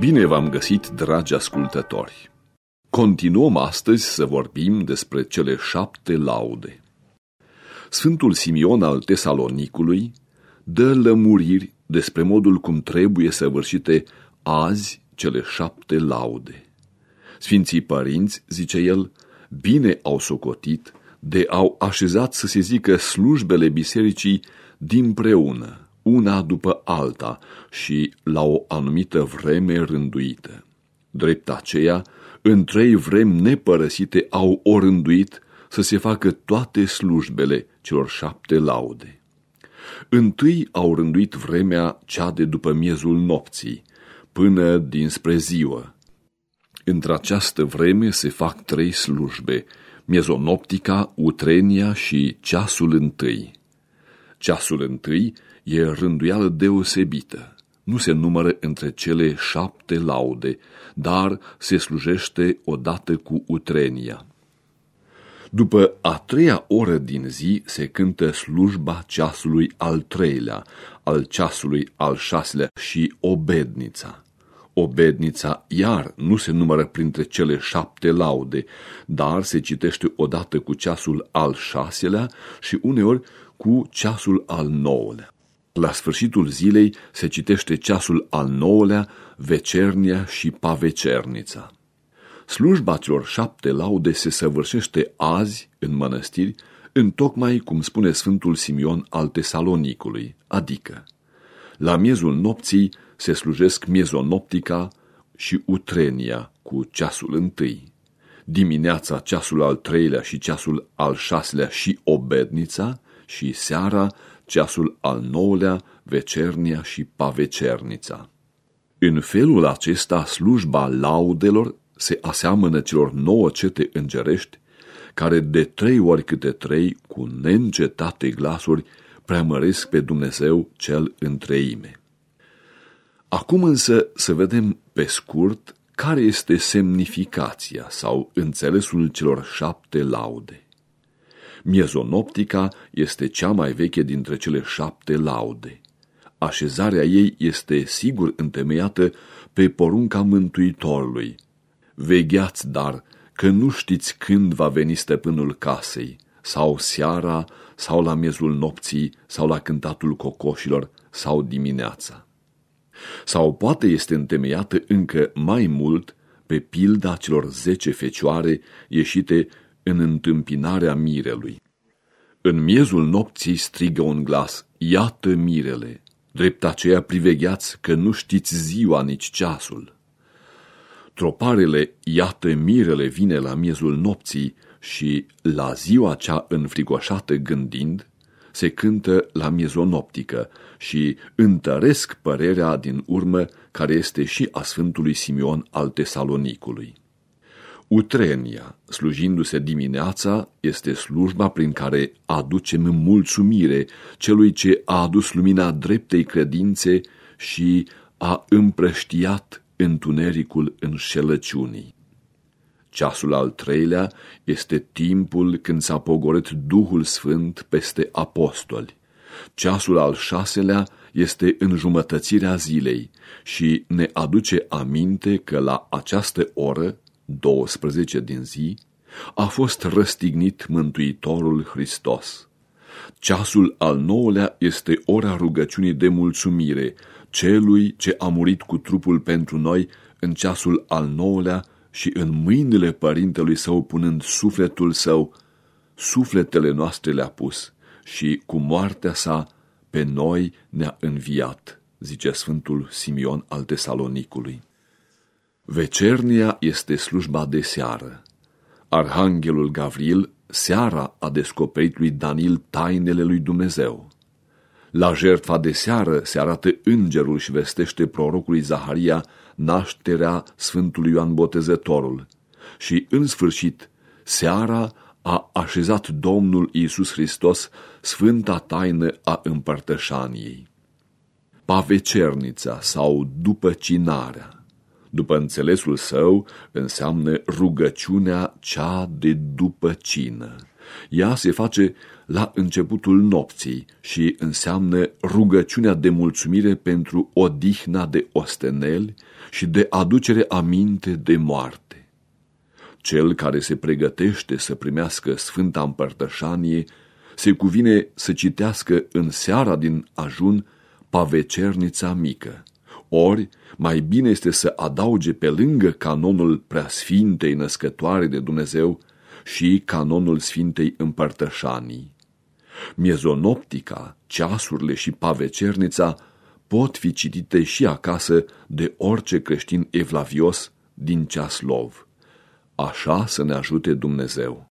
Bine v-am găsit, dragi ascultători! Continuăm astăzi să vorbim despre cele șapte laude. Sfântul Simion al Tesalonicului dă lămuriri despre modul cum trebuie să vârșite azi cele șapte laude. Sfinții părinți, zice el, bine au socotit de au așezat să se zică slujbele bisericii dinpreună, una după alta și la o anumită vreme rânduită. Drept aceea, în trei vremi nepărăsite au orânduit să se facă toate slujbele celor șapte laude. Întâi au rânduit vremea cea de după miezul nopții, până dinspre ziua. Într-această vreme se fac trei slujbe, miezonoptica, utrenia și ceasul întâi. Ceasul întâi e rânduială deosebită. Nu se numără între cele șapte laude, dar se slujește odată cu utrenia. După a treia oră din zi se cântă slujba ceasului al treilea, al ceasului al șaselea și obednița. Obednița iar nu se numără printre cele șapte laude, dar se citește odată cu ceasul al șaselea și uneori cu ceasul al nouălea. La sfârșitul zilei se citește ceasul al nouălea, vecernia și pavecernița. Slujba celor șapte laude se săvârșește azi în mănăstiri, în tocmai cum spune Sfântul Simion al Tesalonicului, adică la miezul nopții se slujesc miezonoptica și utrenia cu ceasul întâi, dimineața ceasul al treilea și ceasul al șaselea și obednița și seara ceasul al nouălea, vecernia și pavecernița. În felul acesta, slujba laudelor se aseamănă celor nouă cete îngerești, care de trei ori câte trei, cu neîncetate glasuri, preamăresc pe Dumnezeu cel întreime. Acum însă să vedem pe scurt care este semnificația sau înțelesul celor șapte laude. Miezonoptica este cea mai veche dintre cele șapte laude. Așezarea ei este sigur întemeiată pe porunca Mântuitorului. Vegheați, dar, că nu știți când va veni stăpânul casei, sau seara, sau la miezul nopții, sau la cântatul cocoșilor, sau dimineața. Sau poate este întemeiată încă mai mult pe pilda celor zece fecioare ieșite în întâmpinarea mirelui. În miezul nopții strigă un glas, iată mirele, drept aceea privegheați că nu știți ziua nici ceasul. Troparele, iată mirele vine la miezul nopții și la ziua cea înfricoșată gândind, se cântă la miezonoptică și întăresc părerea din urmă care este și a Sfântului Simion al Tesalonicului. Utrenia, slujindu-se dimineața, este slujba prin care aducem mulțumire celui ce a adus lumina dreptei credințe și a împrăștiat întunericul înșelăciunii. Ceasul al treilea este timpul când s-a pogorât Duhul Sfânt peste apostoli. Ceasul al șaselea este înjumătățirea zilei și ne aduce aminte că la această oră 12 din zi, a fost răstignit Mântuitorul Hristos. Ceasul al nouălea este ora rugăciunii de mulțumire, celui ce a murit cu trupul pentru noi în ceasul al nouălea și în mâinile părintelui său punând sufletul său, sufletele noastre le-a pus și cu moartea sa pe noi ne-a înviat, zice Sfântul Simion al Tesalonicului. Vecernia este slujba de seară. Arhanghelul Gavril seara a descoperit lui Danil tainele lui Dumnezeu. La jertfa de seară se arată îngerul și vestește prorocului Zaharia nașterea Sfântului Ioan Botezătorul. Și, în sfârșit, seara a așezat Domnul Iisus Hristos sfânta taină a împărtășaniei. Pavecernița sau după cinarea după înțelesul său, înseamnă rugăciunea cea de după cină. Ea se face la începutul nopții și înseamnă rugăciunea de mulțumire pentru odihna de osteneli și de aducere aminte de moarte. Cel care se pregătește să primească Sfânta Împărtășanie se cuvine să citească în seara din ajun pavecernița mică. Ori, mai bine este să adauge pe lângă canonul preasfintei născătoare de Dumnezeu și canonul Sfintei Împărtășanii. Miezonoptica, ceasurile și pavecernița pot fi citite și acasă de orice creștin evlavios din Ceaslov. Așa să ne ajute Dumnezeu.